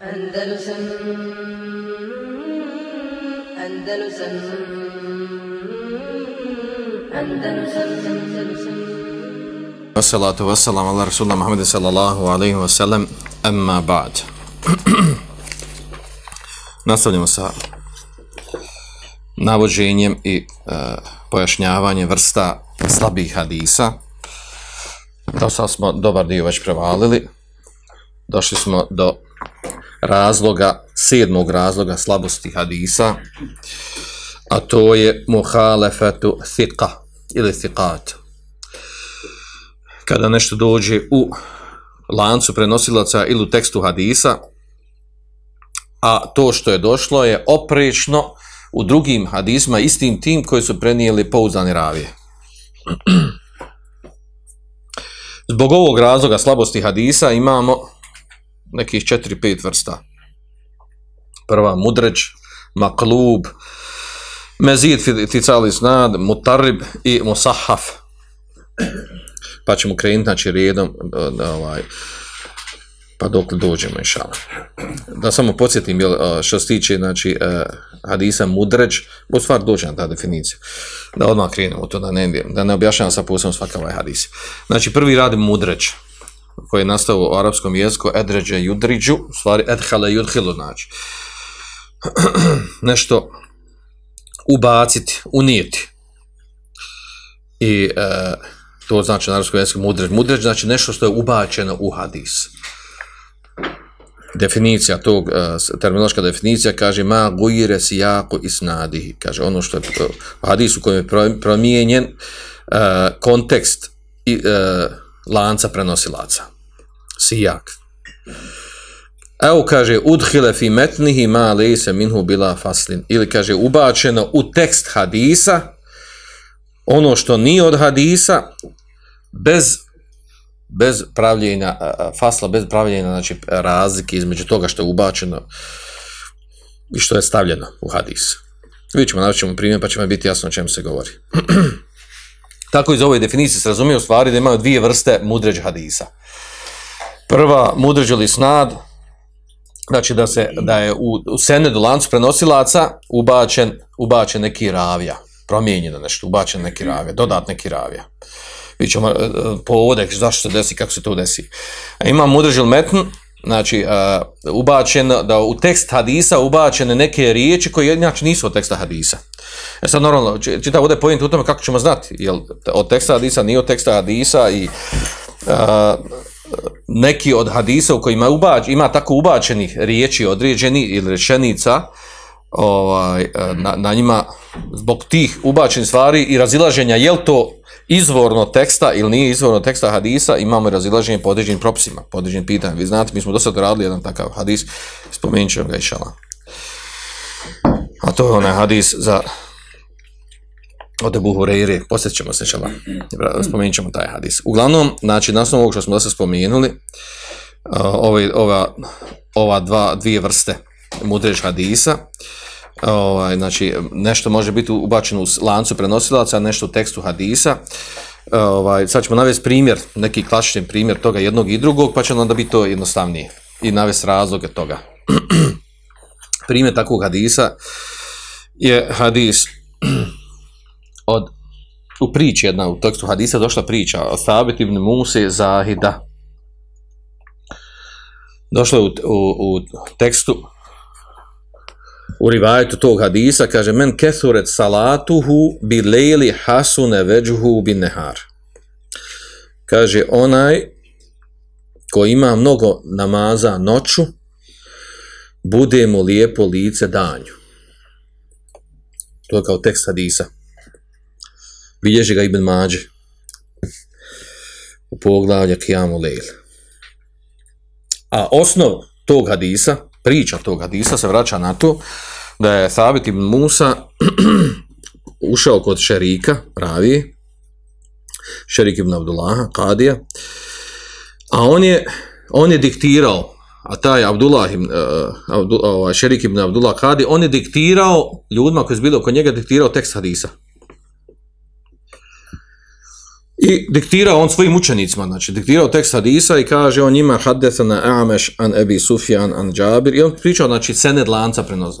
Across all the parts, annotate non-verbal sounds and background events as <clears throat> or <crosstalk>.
Andalusam Andalusam Andalusam Andalusam Wassalatu wassalam ala rasulullah Muhammad sallallahu alaihi wa sallam amma ba'd <clears throat> Nastavljamo sa navođenjem i e, pojašnjavanjem vrsta slabih hadisa. To sad smo dobar dio već prevalili. Došli smo do razloga, sedmog razloga slabosti hadisa, a to je muhalefatu thika ili thikat. Kada nešto dođe u lancu prenosilaca ili u tekstu hadisa, a to što je došlo je oprečno u drugim hadisma istim tim koji su prenijeli pouzdani ravije. <clears throat> Zbog ovog razloga slabosti hadisa imamo nekih 4-5 vrsta. Prva mudređ, maklub, mezid ticali snad, mutarib i musahaf. Pa ćemo krenuti znači redom ovaj, pa dok dođemo inšala. Da samo podsjetim jel, što se tiče znači, e, hadisa mudređ, bo stvar dođe na ta definicija. Da odmah krenemo to, da ne, da ne objašnjam sa posebno svakav ovaj hadis. Znači prvi radi mudređ, koji je nastao u arapskom jeziku, edređe judriđu, u stvari edhale judhilu, znači. <clears throat> Nešto ubaciti, unijeti. I e, to znači na arapskom jeziku mudređ. Mudređ znači nešto što je ubačeno u hadis. Definicija tog, e, terminološka definicija kaže ma gujire si jako isnadihi. Kaže ono što je e, u hadisu kojem je promijenjen e, kontekst i e, lanca prenosilaca. Sijak. Evo kaže, udhile fi metnihi ma lejse minhu bila faslin. Ili kaže, ubačeno u tekst hadisa, ono što nije od hadisa, bez, bez pravljenja, fasla, bez pravljenja, znači razlike između toga što je ubačeno i što je stavljeno u hadis. Vidjet ćemo, navrćemo primjer, pa ćemo biti jasno o čemu se govori. <clears throat> Tako iz ove definicije se razumije u stvari da imaju dvije vrste mudređ hadisa. Prva mudređ ili snad, znači da se da je u, u senedu lancu prenosilaca ubačen, ubačen neki ravija, promijenjeno nešto, ubačen neki ravija, dodat neki ravija. Vi ćemo e, e, povode zašto se desi, kako se to desi. E, ima mudređ ili metn, znači uh, ubačen, da u tekst hadisa ubačene neke riječi koje inače nisu od teksta hadisa. E sad normalno, čita ovdje pojent u tome kako ćemo znati, jel od teksta hadisa, nije od teksta hadisa i uh, neki od hadisa u kojima ubač, ima tako ubačenih riječi određeni ili rečenica ovaj, na, na njima zbog tih ubačenih stvari i razilaženja jel to izvorno teksta ili nije izvorno teksta hadisa imamo i razilaženje po određenim propisima po određenim pitanjima. Vi znate, mi smo do sada radili jedan takav hadis spomenut ćemo ga išala a to je onaj hadis za od Ebu Hureyre, posjet ćemo se šala, spomenut ćemo taj hadis. Uglavnom, znači, na osnovu ovog što smo da se spomenuli, ove, ovaj, ova, ova dva, dvije vrste mudrež hadisa, ovaj, znači, nešto može biti ubačeno u lancu prenosilaca, nešto u tekstu hadisa, ovaj, sad ćemo navesti primjer, neki klasični primjer toga jednog i drugog, pa će onda biti to jednostavnije i navesti razloge toga. <clears throat> primjer takvog hadisa je hadis <clears throat> od u priči jedna u tekstu hadisa došla priča o Sabit ibn Musi Zahida. Došla u, u, u tekstu u rivajetu tog hadisa kaže men kethuret salatuhu bi lejli hasune veđuhu bi nehar. Kaže onaj ko ima mnogo namaza noću bude mu lijepo lice danju. To je kao tekst hadisa bilježi ga Ibn Mađe u poglavlja Kijamu Lejl. A osnov tog hadisa, priča tog hadisa se vraća na to da je Thabit Ibn Musa <clears throat> ušao kod šerika, pravi, šerik Ibn Abdullaha, Kadija, a on je, on je diktirao, a taj Abdullah, uh, Abdu, ovaj, šerik Ibn Abdullah Kadi, on je diktirao ljudima koji su bili oko njega, diktirao tekst hadisa. I diktirao on svojim učenicima, znači diktirao tekst hadisa i kaže on njima hadesana Ameš an Ebi Sufjan an Džabir i on pričao, znači, sened lanca prenos,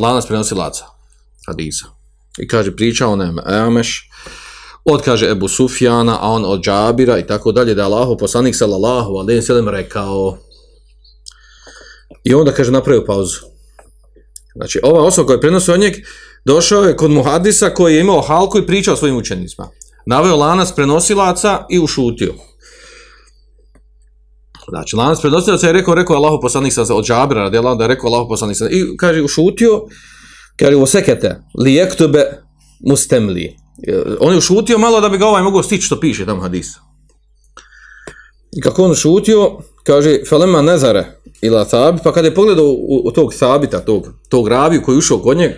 lanac prenosi laca hadisa. I kaže, pričao nam Ameš, od kaže Ebu Sufjana, a on od Džabira i tako dalje, da je Allaho poslanik sallallahu alaihi sallam rekao. I onda kaže, napravio pauzu. Znači, ova osoba koja je prenosio od njeg, došao je kod muhadisa koji je imao halku i pričao svojim učenicima naveo lanac prenosilaca i ušutio. Znači, lanac prenosilaca je rekao, rekao Allahu poslanik sa od Džabira, radi da je rekao Allahu poslanik sa i kaže, ušutio, kaže, u sekete, li jektube mustemli. On je ušutio malo da bi ga ovaj mogao stići što piše tamo hadis. I kako on ušutio, kaže, felema nezare ila sabi, pa kada je pogledao u, u tog sabita, tog, tog raviju koji je ušao kod njeg,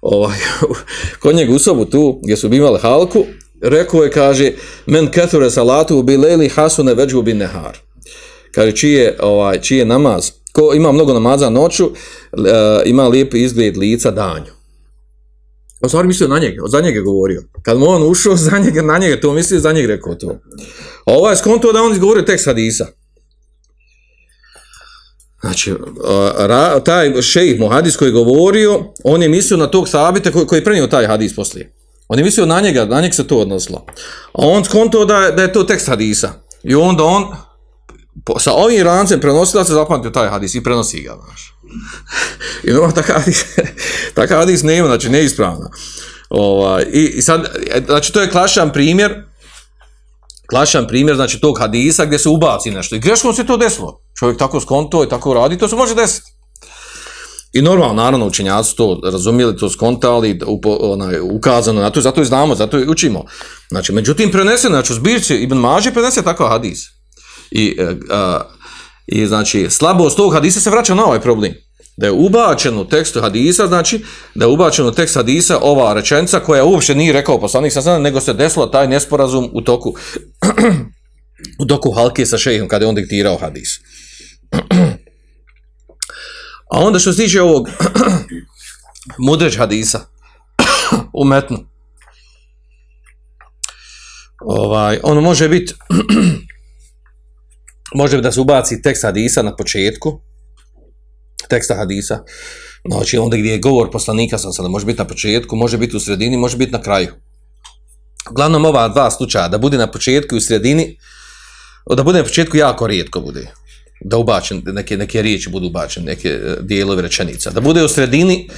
ovaj, <laughs> kod njeg u sobu tu, gdje su bimali halku, rekao je, kaže, men kethure salatu bi leli hasune veđu bi nehar. Kaže, čije, ovaj, čije namaz, ko ima mnogo namaza noću, uh, ima lijep izgled lica danju. On stvari mislio na njega, za njega govorio. Kad mu on ušao, za njega, na njega to mislio, za njega rekao to. A ovaj skonto da on izgovorio tekst hadisa. Znači, ra, taj šejih muhadis koji je govorio, on je mislio na tog sabita koji, koji je prenio taj hadis poslije. On je mislio na njega, na njeg se to odnosilo. A on skonto da, da je to tekst hadisa. I onda on po, sa ovim rancem prenosila se zapamtio taj hadis i prenosi ga, znaš. I normalno takav hadis, <laughs> takav hadis nema, znači neispravna. Ovaj, i, I sad, e, znači to je klašan primjer, klašan primjer, znači tog hadisa gdje se ubaci nešto. I greškom se to desilo. Čovjek tako skonto i tako radi, to se može desiti. I normalno, naravno, učenjaci to razumijeli, to skontali, upo, onaj, ukazano na to, zato i znamo, zato i učimo. Znači, međutim, prenese, znači, u zbirci Ibn Maži prenese takav hadis. I, e, a, i znači, slabost tog hadisa se vraća na ovaj problem. Da je ubačen u tekstu hadisa, znači, da je ubačen u tekst hadisa ova rečenica koja uopšte nije rekao poslanik sa nego se desilo taj nesporazum u toku <clears throat> u toku halke sa šejhom kada je on diktirao hadis. <clears throat> A onda što se tiče ovog <clears throat> mudreć hadisa u metnu, ovaj, ono može biti <clears throat> može biti da se ubaci tekst hadisa na početku, teksta hadisa, znači onda gdje je govor poslanika sam sada, može biti na početku, može biti u sredini, može biti na kraju. Uglavnom ova dva slučaja, da bude na početku i u sredini, da bude na početku jako rijetko bude da ubačen, neke, neke riječi budu ubačene, neke e, dijelove rečenica. Da bude u sredini,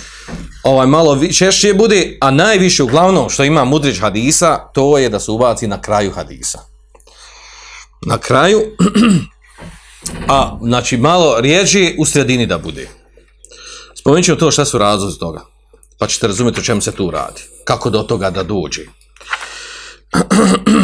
ovaj malo češće bude, a najviše uglavnom što ima mudrić hadisa, to je da se ubaci na kraju hadisa. Na kraju, <clears throat> a znači malo riječi u sredini da bude. Spomenut ćemo to šta su razlozi toga, pa ćete razumjeti o čemu se tu radi. Kako do toga da dođe. <clears throat>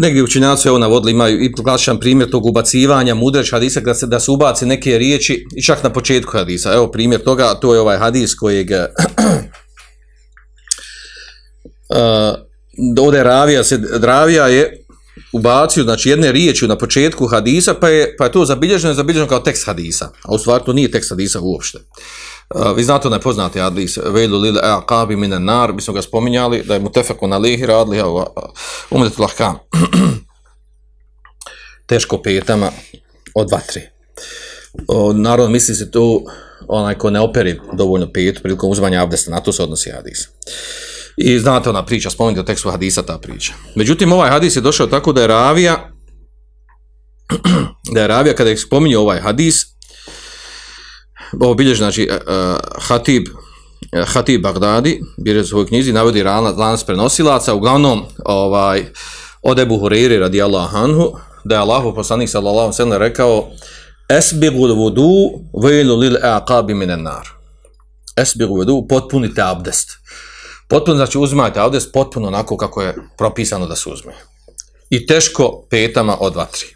negdje učenjaci evo navodili imaju i klasičan primjer tog ubacivanja mudreć hadisa da se da se ubaci neke riječi i čak na početku hadisa. Evo primjer toga, to je ovaj hadis kojeg uh, ovdje ravija se ravija je ubacio znači jedne riječi na početku hadisa pa je pa je to zabilježeno zabilježeno kao tekst hadisa. A u stvari to nije tekst hadisa uopšte. Uh, vi znate onaj poznati hadis velu lil aqabi min nar mi smo ga spominjali da je mutafaq na lihi radli umdet lahkam <clears throat> teško petama od vatre. Naravno misli se tu onaj ko ne operi dovoljno pet prilikom uzmanja abdesta na to se odnosi hadis. I znate ona priča spomenuti u tekstu hadisa ta priča. Međutim ovaj hadis je došao tako da je ravija <clears throat> da je ravija kada je spominje ovaj hadis ovo bilježi, znači, uh, Hatib, uh, Hatib Bagdadi, bilježi u svojoj knjizi, navodi lanac prenosilaca, uglavnom, ovaj, od Ebu Hureyri radi Allah Anhu, da je Allah, poslanik sallallahu sallam, rekao, esbigul vudu vejlu lil aqabi minen nar. Esbigul vudu, potpunite abdest. Potpuno, znači, uzmajte abdest potpuno onako kako je propisano da se uzme. I teško petama od vatri.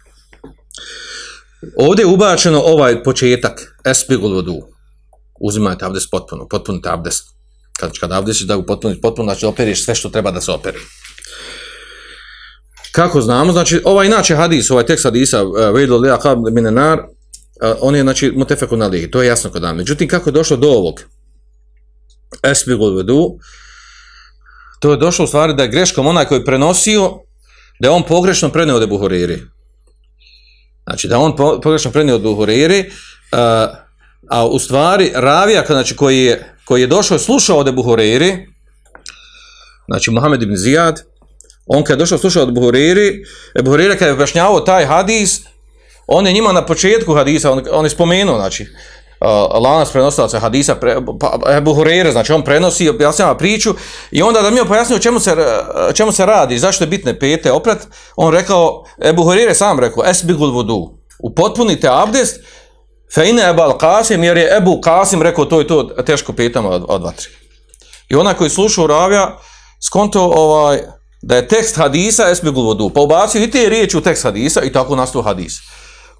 Ovdje je ubačeno ovaj početak, espigul vodu. Uzimajte abdest potpuno, potpunite abdest. Kad, kad abdest da potpuno, potpuno, znači operiš sve što treba da se operi. Kako znamo, znači ovaj inače hadis, ovaj tekst hadisa, eh, e, li akab minenar, eh, on je znači mutefeku na lihi, to je jasno kod nam. Međutim, kako je došlo do ovog? esbigul vodu, to je došlo u stvari da je greškom onaj koji je prenosio, da je on pogrešno preneo od Ebu buhoriri. Znači, da on pogrešno prenio od Buhurire, a, a u stvari ravija, znači, koji je, koji je došao slušao od Ebu znači, Mohamed ibn Zijad, on kad je došao slušao od Ebu Huriri, Ebu kad je objašnjavao taj hadis, on je njima na početku hadisa, on, on je spomenuo, znači, Eh, uh, lanas prenosilaca hadisa, pre, pa, Ebu Hureyre, znači on prenosi, objasnjava priču, i onda da mi je pojasnio čemu se, čemu se radi, zašto je bitne pete oprat, on rekao, Ebu Hureyre sam rekao, esbigul vodu, upotpunite abdest, fejne Ebal Qasim, jer je Ebu Qasim rekao, to je to teško petama od, od vatri. I ona koji sluša u ravija, skonto ovaj, da je tekst hadisa esbigul vodu, pa ubacio i te riječi u tekst hadisa i tako nastao hadis.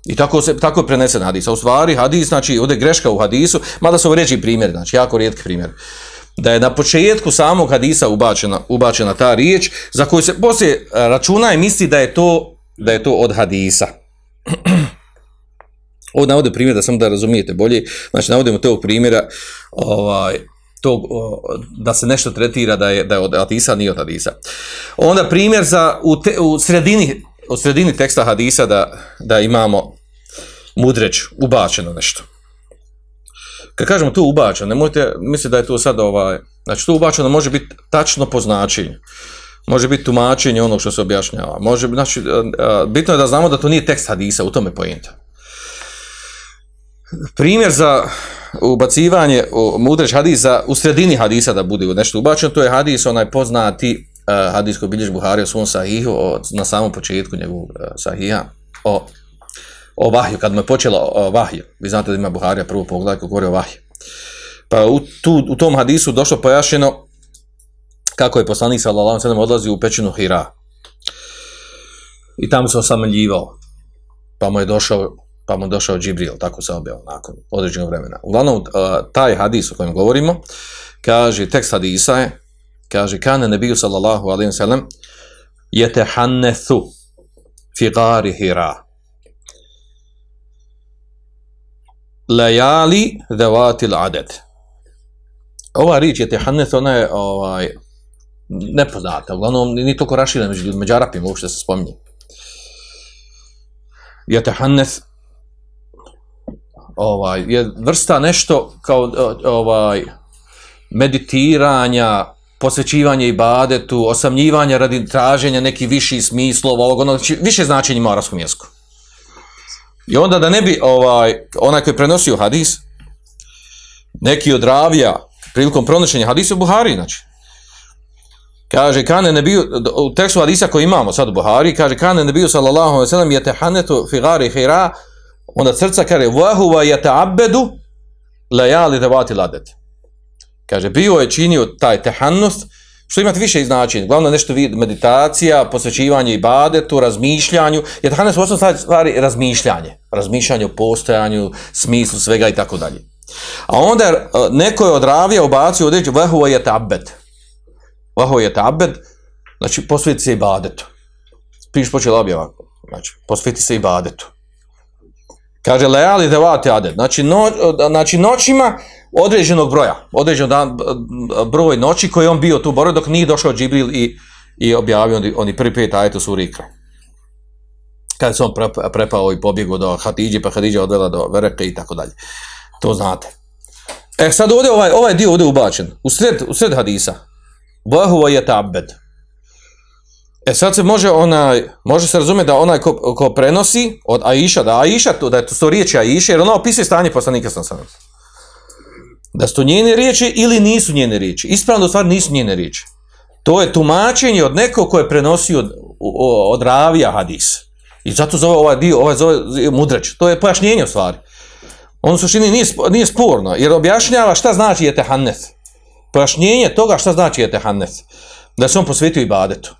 I tako se tako je prenesen hadis. A u stvari hadis znači ode greška u hadisu, mada su reći primjer, znači jako rijetki primjer. Da je na početku samog hadisa ubačena ubačena ta riječ za koju se poslije e, računa i misli da je to da je to od hadisa. <clears throat> Ovdje navodim primjer da sam da razumijete bolje. Znači navodimo tog primjera ovaj tog, da se nešto tretira da je da je od hadisa nije od hadisa. Onda primjer za u, te, u sredini u sredini teksta hadisa da, da imamo mudreć, ubačeno nešto. Kad kažemo tu ubačeno, nemojte misliti da je to sad ovaj, znači tu ubačeno može biti tačno po značenju. Može biti tumačenje onog što se objašnjava. Može, znači, bitno je da znamo da to nije tekst hadisa, u tome pojenta. Primjer za ubacivanje mudreć hadisa, u sredini hadisa da bude nešto ubačeno, to je hadis onaj poznati Eh, uh, hadijskog biljež Buhari u svom sahihu, o, na samom početku njegovog uh, sahiha, o, o vahju, kad mu je počelo o, vahju. Vi znate da ima Buharija prvo pogled koji govori o vahju. Pa u, tu, u tom hadisu došlo pojašeno kako je poslanik sallallahu alejhi ve odlazi u pećinu Hira. I tamo se osameljivao. Pa mu je došao pa mu je došao Džibril, tako se objavio nakon određenog vremena. Uglavnom, eh, taj hadis o kojem govorimo, kaže, tekst hadisa je, kaže kana nabiju sallallahu alaihi wa sallam, yatahannathu fi ghar hira. Layali dhawati adet. ova rič jetehannethu, ona je ovaj nepoznata. Uglavnom ni to korašile među ljudima među arapima uopšte se spominje. Jetehanneth ovaj je vrsta nešto kao ovaj meditiranja posvećivanje ibadetu, osamljivanje radi traženja nekih viših smislova, ovog, ono, više značenja ima u arabskom jeziku. I onda da ne bi ovaj, onaj koji je prenosio hadis, neki od ravija, prilikom pronošenja hadisa u Buhari, znači, kaže, kane ne bio, u tekstu hadisa koji imamo sad u Buhari, kaže, kane ne bio, sallallahu alaihi sallam, jete hanetu figari hira, onda srca kaže, vahuva jete abbedu, lejali devati ladete. Kaže, bio je činio taj tehannost, što imate više značenja. Glavno nešto vid meditacija, posvećivanje ibadetu, razmišljanju. Jer tehannost u osnovu stvari razmišljanje. Razmišljanje o postojanju, smislu svega i tako dalje. A onda e, neko je od ravija ubacio odreći vahuva je tabed. Vahuva je tabed, znači posvjeti se ibadetu. Priš počela objava. Znači, posvjeti se ibadetu. Kaže, lejali devate adet. Znači, no, znači noćima, određenog broja, određen dan, broj noći koji on bio tu borio dok nije došao Džibril i, i objavio oni, oni prvi pet ajetu su Rikra. Kada se on prepao i pobjegao do Hatidje, pa Hatidje odvela do Vereke i tako dalje. To znate. E sad ovdje ovaj, ovaj dio ovdje ubačen, u sred, u sred hadisa. Bohuva je tabed. E sad se može onaj, može se razumjeti da onaj ko, ko prenosi od Aisha, da Aisha, to, da je to, su riječi Aisha, jer ona opisuje stanje poslanika sam sam da su to njene riječi ili nisu njene riječi. Ispravno da stvar nisu njene riječi. To je tumačenje od nekog ko je prenosio od, od ravija hadis. I zato zove ovaj dio, ovaj zove mudreć. To je pojašnjenje u stvari. Ono suštini nije, nije sporno, jer objašnjava šta znači etehanneth. Pojašnjenje toga šta znači etehanneth. Da se on posvetio ibadetu.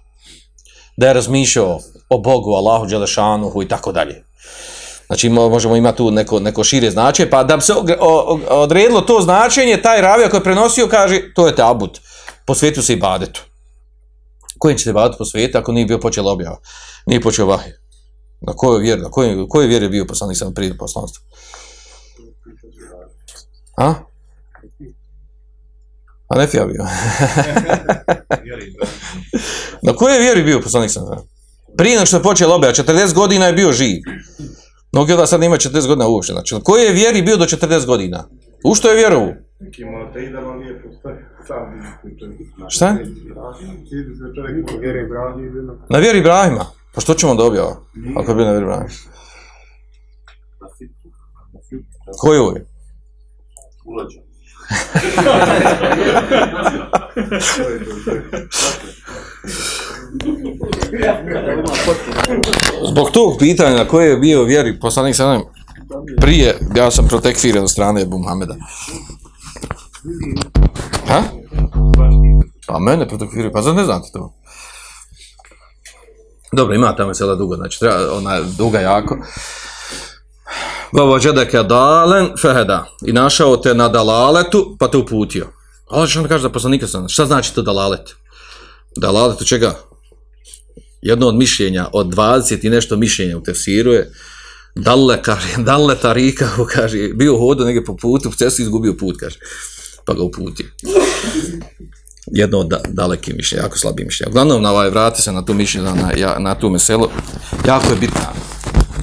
Da je razmišljao o Bogu, Allahu, Đelešanuhu i tako dalje. Znači možemo imati tu neko, neko šire značenje, pa da bi se odredilo to značenje, taj ravija koji je prenosio kaže, to je tabut, posvetio se i badetu. Kojim će se badetu posvetiti ako nije bio počelo objava? Nije počeo vahi. Na kojoj vjeri, na kojoj, kojoj vjeri je bio poslanik sam prije poslanstva? A? Hanefija bio. <laughs> Na kojoj vjeri bio poslanik sam? Prije nego što je počeo objav, 40 godina je bio živ. Mnogi od vas sad nema 40 godina uopšte. Znači, na kojoj je vjeri bio do 40 godina? U što je vjerovu? Neki monoteidama nije postoji. Sam Šta? Na vjeri Ibrahima. Pa što ćemo da objava? Ako je bio na vjeri Ibrahima. Koji ovo je? Zbog tog pitanja na koje je bio vjeri poslanik sa prije, ja sam protekfiran od strane Ebu Muhameda. Ha? Pa mene protekfirio, pa zar ne znate to? Dobro, ima tamo sela dugo, znači treba, ona duga jako džedeke dalen feheda. I našao te na dalaletu, pa te uputio. Allah što kaže da poslanika sam, šta znači to dalalet? Dalalet od čega? Jedno od mišljenja, od 20 i nešto mišljenja u tefsiru je dalle, kaže, <laughs> dalle tarika, <laughs> kaže, bio hodo negdje po putu, u cestu izgubio put, kaže, pa ga uputio. Jedno od da, daleki mišljenja, jako slabi mišljenja. Uglavnom, na ovaj, vrati se na tu mišljenja, na, ja, na tu meselu, jako je bitna,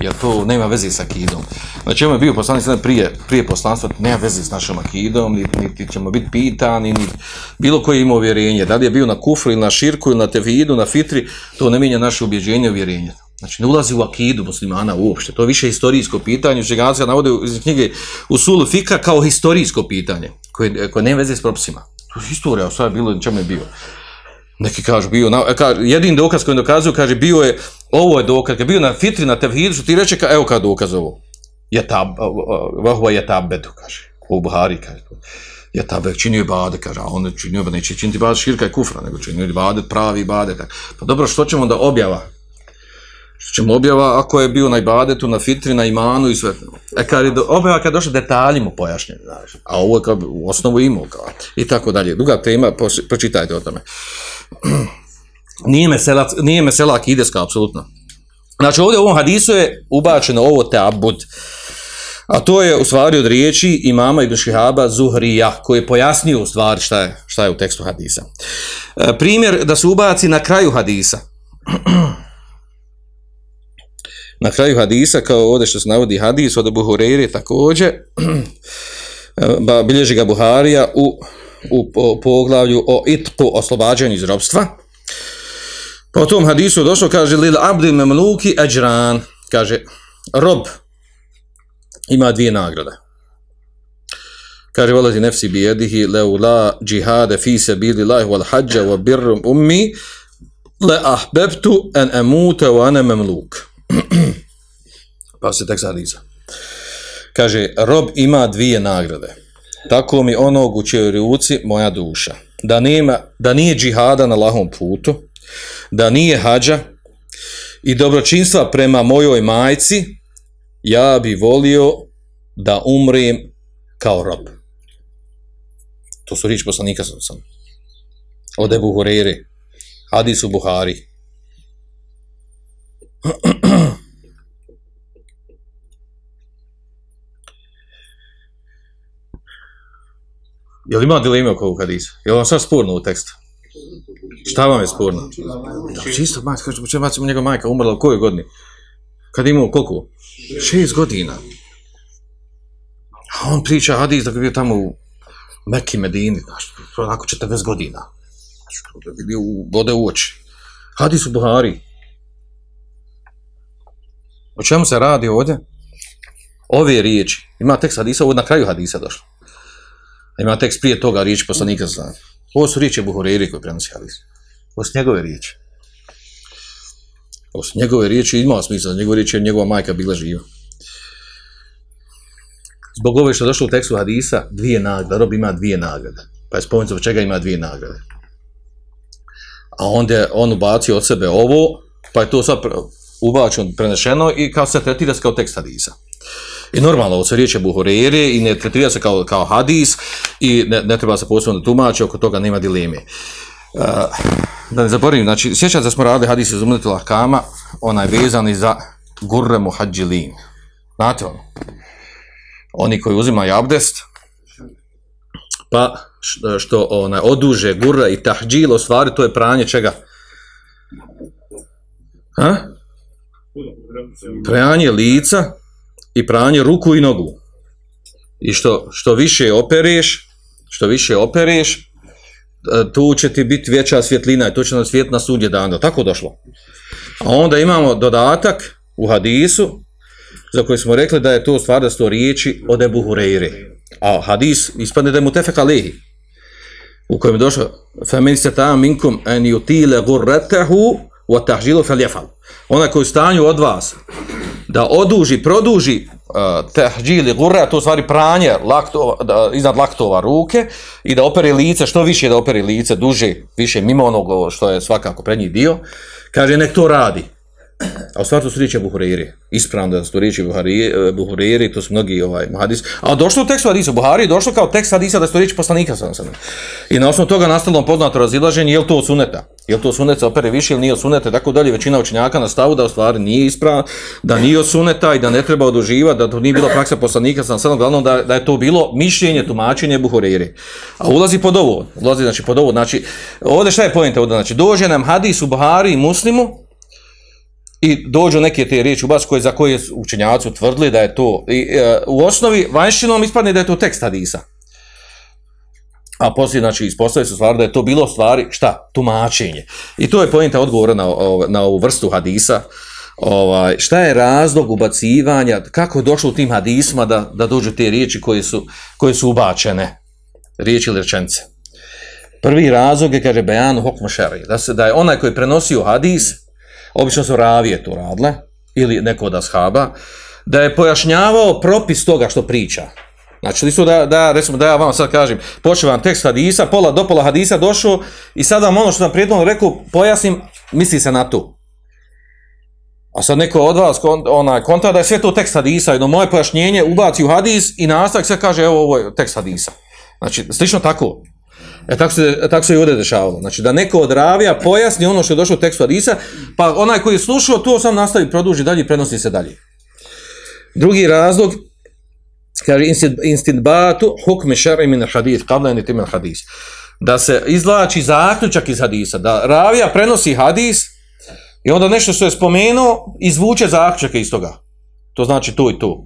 jer to nema veze sa akidom. Znači, ovo je bio poslanik sada prije, prije poslanstva, nema veze s našom akidom, niti, niti ćemo biti pitani, niti bilo koje ima uvjerenje. Da li je bio na kufru ili na širku ili na tevidu, na fitri, to ne mijenja naše ubjeđenje i uvjerenje. Znači, ne ulazi u akidu muslimana uopšte. To je više historijsko pitanje. Žiganska navode iz knjige Usul Fika kao historijsko pitanje, koje, koje nema veze s propisima. To je istorija, sve je bilo, čemu je bio. Neki kažu bio, na, kaže, jedin dokaz koji dokazuju, kaže, bio je, ovo je dokaz, kad bio na fitri, na tevhidu, što ti reče, ka, evo kada dokaz ovo. Jetab, vahva jetabedu, kaže, u Buhari, kaže. Je činio je bade, kaže, a on činio, pa neće činiti bade širka i kufra, nego činio je bade, pravi bade, tako. Pa dobro, što ćemo da objava? Što ćemo objava ako je bio na ibadetu, na fitri, na imanu i sve. E kad je do, objava kad je detalji mu pojašnjeni, znaš. A ovo je kao u osnovu imao, kao. I tako dalje. Druga tema, pročitajte o tome. <clears throat> nije mesela, nije mesela akideska, apsolutno. Znači ovdje u ovom hadisu je ubačeno ovo teabud. A to je u stvari od riječi imama Ibn Šihaba Zuhrija, koji je pojasnio u stvari šta je, šta je u tekstu hadisa. E, primjer da se ubaci na kraju hadisa. <clears throat> na kraju hadisa, kao ovdje što se navodi hadis od Abu Hureyre također, <clears throat> e, bilježi ga Buharija u, u poglavlju o itku oslobađanju iz robstva. Pa po tom hadisu došlo, kaže, lil abdil memluki ajran, kaže, rob ima dvije nagrade. Kaže, volati nefsi bi jedihi, leu la džihade fi se bili lahi wal hađa wa birrum ummi, le ahbebtu en emute wa ane memluk. <clears throat> pa se tek hadisa. Kaže, rob ima dvije nagrade. Tako mi onog u čoj ruci moja duša. Da, nema, da nije džihada na lahom putu, da nije hađa i dobročinstva prema mojoj majci, ja bi volio da umrem kao rob. To su riječi poslanika sam sam. Od Ebu Hureyre. Hadis u Buhari. <clears throat> Jel ima dileme oko ovog hadisa? Jel vam sad sporno u tekstu? Šta vam je sporno? Da, čisto, majka, kaže, počeo bacimo njegova majka, umrla u kojoj godini? Kad je imao koliko? Šest godina. A on priča hadis da bi bio tamo u Mekki, Medini, znaš, onako 40 godina. Znaš, da bi bio u vode u oči. Hadis u Buhari. O čemu se radi ovdje? Ove riječi. Ima tekst hadisa, ovo na kraju hadisa došlo. Ima tekst prije toga riječi poslanika za Ovo su riječi Buhureri koji prenosi hadis. Ovo su njegove riječi. Ovo su njegove riječi, imao smisla, njegove riječi je njegova majka bila živa. Zbog ove što je došlo u tekstu hadisa, dvije nagrade, rob ima dvije nagrade. Pa je spomenuto zbog čega ima dvije nagrade. A onda je on ubacio od sebe ovo, pa je to sad ubačeno, prenešeno i kao se tretira se kao tekst hadisa. I normalno, ovo se riječi Buhurere i ne tretira se kao, kao hadis i ne, ne treba se posebno tumačiti, tumači, oko toga nema dileme. Uh, da ne zaboravim, znači, sjećate da smo radili hadis iz Umletu Lahkama, onaj vezani za gurre muhađilin. Znate ono? Oni koji uzimaju abdest, pa što ona oduže gurra i tahđil, u stvari to je pranje čega? Ha? Pranje lica i pranje ruku i nogu. I što, što više opereš, što više opereš, tu će ti biti veća svjetlina i to će nam svijet na sudnje dana. Tako došlo. A onda imamo dodatak u hadisu, za koji smo rekli da je to stvar da su to riječi od Ebu Hureyre. A hadis ispadne da je mu tefek alehi. U kojem je došlo فَمِنْ سَتَا مِنْكُمْ أَنْ يُتِيلَ غُرَّتَهُ u tahžilu falyafal. Ona koji stanju od vas da oduži, produži uh, tahžili gure, to stvari pranje laktova, da, iznad laktova ruke i da operi lice, što više da operi lice, duže, više mimo onog što je svakako prednji dio, kaže nek to radi. A u stvari to su riječi Buhuriri. Ispravno da su to riječi Buhari- Buhuriri, eh, to su mnogi ovaj, hadis. A došlo u tekstu hadisa, Buhari je došlo kao tekst hadisa da su to riječi poslanika sam sam. I na osnovu toga nastalo poznato razilaženje, je li to od suneta? Je li to od suneta opere više ili nije od suneta? Tako dalje, većina učenjaka na stavu da u stvari nije ispravno, da nije od suneta i da ne treba oduživati, da to nije bila praksa poslanika sam sam, glavno da, da je to bilo mišljenje, tumačenje Buhuriri. A ulazi pod ovo, ulazi znači pod ovo, znači, ovdje šta je pojenta ovdje? Znači, dođe nam hadis u Buhari i Muslimu, i dođu neke te riječi u bas koje za koje su učenjaci utvrdili da je to i, e, u osnovi vanšinom ispadne da je to tekst hadisa. A poslije, znači, ispostavili se stvar da je to bilo stvari, šta? Tumačenje. I to je pojenta odgovora na, na ovu vrstu hadisa. Ovaj, šta je razlog ubacivanja, kako je došlo u tim hadisma da, da dođu te riječi koje su, koje su ubačene, riječi ili rečence. Prvi razlog je, kaže, Bejan Hokmašari, da, se, da je onaj koji prenosio hadis, obično su ravije to radile, ili neko od ashaba, da je pojašnjavao propis toga što priča. Znači, su da, da, recimo, da ja vam sad kažem, počevam tekst hadisa, pola do pola hadisa došao i sad vam ono što sam prijedno rekao, pojasnim, misli se na to. A sad neko od vas kon, onaj, konta da je sve to tekst hadisa, jedno moje pojašnjenje ubaci u hadis i nastavak sve kaže, evo ovo je tekst hadisa. Znači, slično tako. E tako se, e, tako se i ovdje dešavalo. Znači da neko od ravija pojasni ono što je došlo u tekstu Hadisa, pa onaj koji je slušao to sam nastavi, produži dalje i prenosi se dalje. Drugi razlog, kaže instid- instidbatu hukme šar'i min hadis, qabla ni timen hadis. Da se izlači zaključak iz hadisa, da ravija prenosi hadis i onda nešto što je spomenuo izvuče zaključak iz toga. To znači to i to.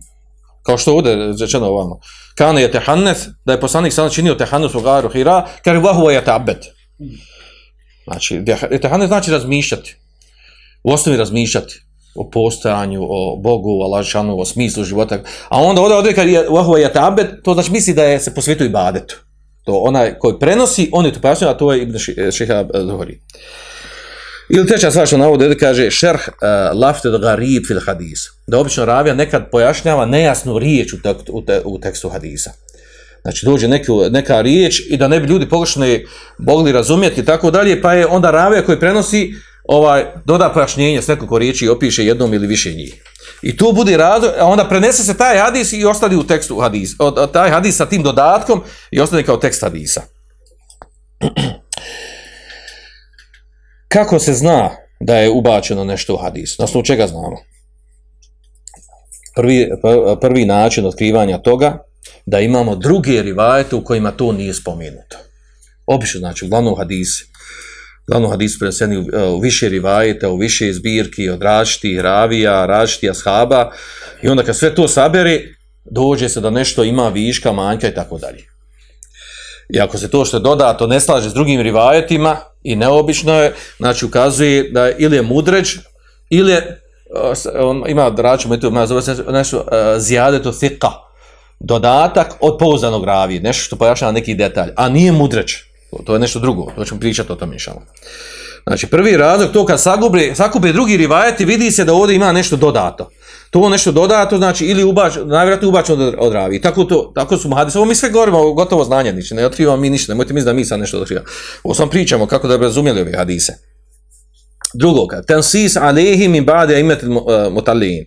Kao što ovdje rečeno ovamo. Kane je tehannes, da je poslanik sada činio tehannes u garu hira, kar vahuva je tabet. Znači, tehannes znači razmišljati. U osnovi razmišljati o postojanju, o Bogu, o Allahšanu, o smislu života. A onda ovdje ovdje kad je vahuva je tabet, to znači misli da je se posvetio ibadetu. To onaj koji prenosi, on je to pojasnio, a to je Ibn Ši- Šihab Zuhri. Ili treća stvar što navode, ovdje kaže šerh eh, uh, lafted garib fil hadis. Da obično ravija nekad pojašnjava nejasnu riječ u, tek, u, te, u tekstu hadisa. Znači dođe neki, neka riječ i da ne bi ljudi pogrešno mogli razumjeti i tako dalje, pa je onda ravija koji prenosi ovaj doda pojašnjenje s nekoliko riječi i opiše jednom ili više njih. I tu bude razlog, a onda prenese se taj hadis i ostali u tekstu hadis. Od, taj hadis sa tim dodatkom i ostane kao tekst hadisa. <clears throat> Kako se zna da je ubačeno nešto u hadis? Na osnovu čega znamo? Prvi, prvi način otkrivanja toga da imamo druge rivajete u kojima to nije spomenuto. Obično znači, uglavnom hadisi. Uglavnom hadisi preneseni u, e, u više rivajeta, u više zbirki od različitih ravija, različitih ashaba i onda kad sve to saberi, dođe se da nešto ima viška, manjka i tako dalje. I ako se to što je dodato ne slaže s drugim rivajetima i neobično je, znači ukazuje da je ili je mudređ, ili je, e, on ima račun, metu, ima zove se nešto e, zijadetu thika, dodatak od pouzdanog ravije, nešto što pojašnjava neki detalj, a nije mudređ, to, to je nešto drugo, to ćemo pričati o tom inšalama. Znači, prvi razlog, to kad sakupi, sakupi drugi rivajeti, vidi se da ovdje ima nešto dodato. To nešto dodato, znači, ili ubač, najvjerojatnije ubačeno od, od ravi. Tako, to, tako su muhadisi. Ovo mi sve govorimo, gotovo znanje, niče, ne otkrivamo mi ništa, nemojte misliti da mi sad nešto otkrivamo. Ovo sam pričamo kako da bi razumjeli ove hadise. Drugo, tensis alehim i bade imet eh, mutalin.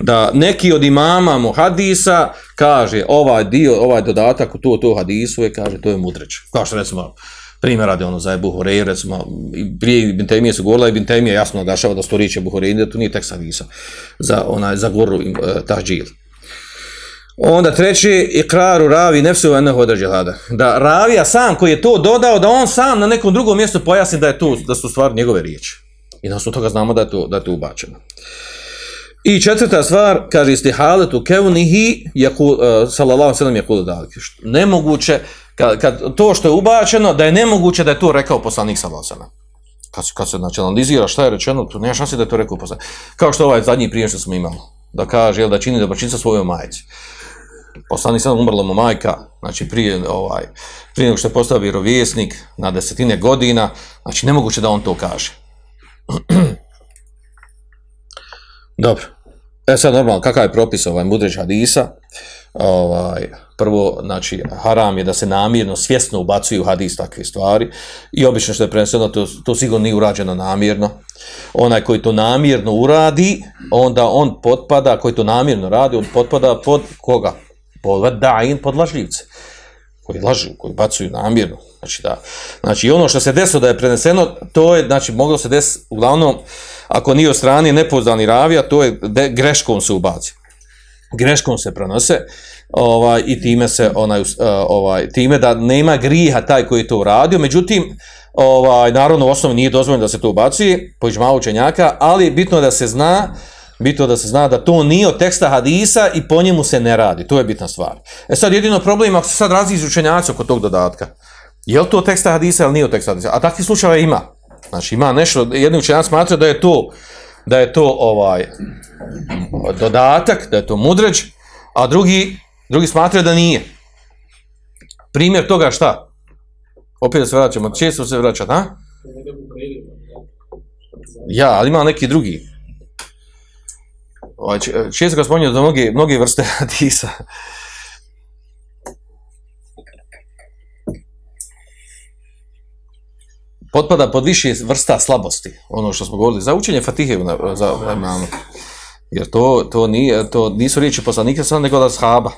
Da neki od imama muhadisa kaže ovaj dio, ovaj dodatak u to, to hadisu je, kaže, to je mudreć. Kao što recimo, primjer radi ono za Ebu Horeju, recimo, i prije Ibn Taymije su govorila, Ibn Taymije jasno naglašava da sto riječi Ebu Horeju, da tu nije tekst hadisa za, onaj, za goru uh, e, tahđil. Onda treći, ikraru ravi nefsu enehu od džihada. Da ravija sam koji je to dodao, da on sam na nekom drugom mjestu pojasni da je to, da su stvar njegove riječi. I na su toga znamo da je to, da je to ubačeno. I četvrta stvar, kaže istihaletu kevnihi, jaku, uh, e, sallallahu sallam jakulu kudu dalike. Nemoguće, kad, kad to što je ubačeno, da je nemoguće da je to rekao poslanik sallallahu sallam. Kad, kad se znači, analizira šta je rečeno, tu nema šanse da je to rekao poslanik. Kao što ovaj zadnji primjer što smo imali. Da kaže, jel, da čini dobročinca svojoj majici. Poslanik sallam umrla mu majka, znači prije, ovaj, prije nego što je postao vjerovjesnik, na desetine godina, znači nemoguće da on to kaže. <clears throat> Dobro. E sad normalno, kakav je propis ovaj mudrić hadisa? Ovaj, prvo, znači, haram je da se namjerno, svjesno ubacuju u hadis takve stvari i obično što je preneseno, to, to sigurno nije urađeno namjerno. Onaj koji to namjerno uradi, onda on potpada, koji to namjerno radi, on potpada pod koga? Pod da'in, pod lažljivce koji lažu, koji bacuju namjerno. Znači, da, znači ono što se desilo da je preneseno, to je, znači, moglo se desiti, uglavnom, ako nije od strane nepoznani ravija, to je de, greškom se ubaci. Greškom se prenose ovaj, i time se, onaj, eh, ovaj, time da nema griha taj koji je to uradio, međutim, ovaj, naravno, u osnovi nije dozvoljeno da se to ubaci, po malo učenjaka, ali bitno je da se zna, bitno da se zna da to nije od teksta hadisa i po njemu se ne radi. To je bitna stvar. E sad jedino problem ako se sad različi učenjaci oko tog dodatka. Je li to od teksta hadisa ili nije od teksta hadisa? A takvih slučajeva ima. Znači ima nešto, jedni učenjaci smatraju da je to da je to ovaj dodatak, da je to mudreć, a drugi drugi smatraju da nije. Primjer toga šta? Opet se vraćamo, često se vraćat, a? Ja, ali ima neki drugi. Ovaj, često ga spominjaju za mnoge, mnoge vrste <laughs> hadisa. Potpada pod više vrsta slabosti, ono što smo govorili, za učenje Fatihe za imamu. Jer to, to, nije, to nisu riječi poslanika, samo nego da shaba.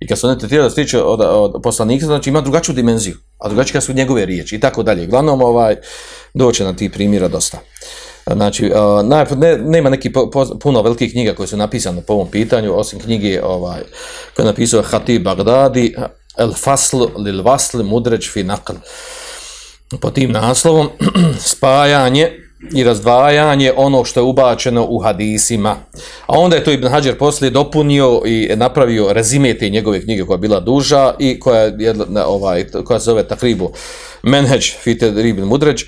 I kad su ne tretirali da se tiče od, od poslanika, znači ima drugačiju dimenziju, a drugačija su njegove riječi i tako dalje. Glavnom, ovaj, doće na ti primjera dosta. Znači, uh, ne, nema neki po, po, puno velikih knjiga koje su napisane po ovom pitanju, osim knjige ovaj, koje je napisao Hatib Bagdadi, El Fasl lil Vasl Mudređ fi Naql. Po tim naslovom, <clears throat> spajanje i razdvajanje ono što je ubačeno u hadisima. A onda je to Ibn Hajar poslije dopunio i napravio rezime te njegove knjige koja je bila duža i koja, je, ovaj, koja se zove Takribu Menheđ Fited Ribin Mudređ,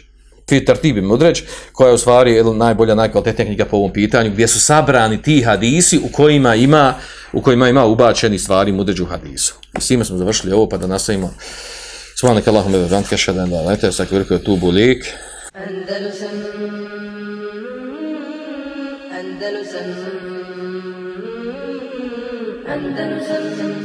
fi tartibi mudreć, koja je u stvari najbolja, najkvalitetnija knjiga po ovom pitanju, gdje su sabrani ti hadisi u kojima ima u kojima ima ubačeni stvari mudređu hadisu. I s time smo završili ovo, pa da nastavimo. Svanak Allahum ebe vanke šadan da lete, sa kvirko je tu bulik. Andalusam Andalusam Andalusam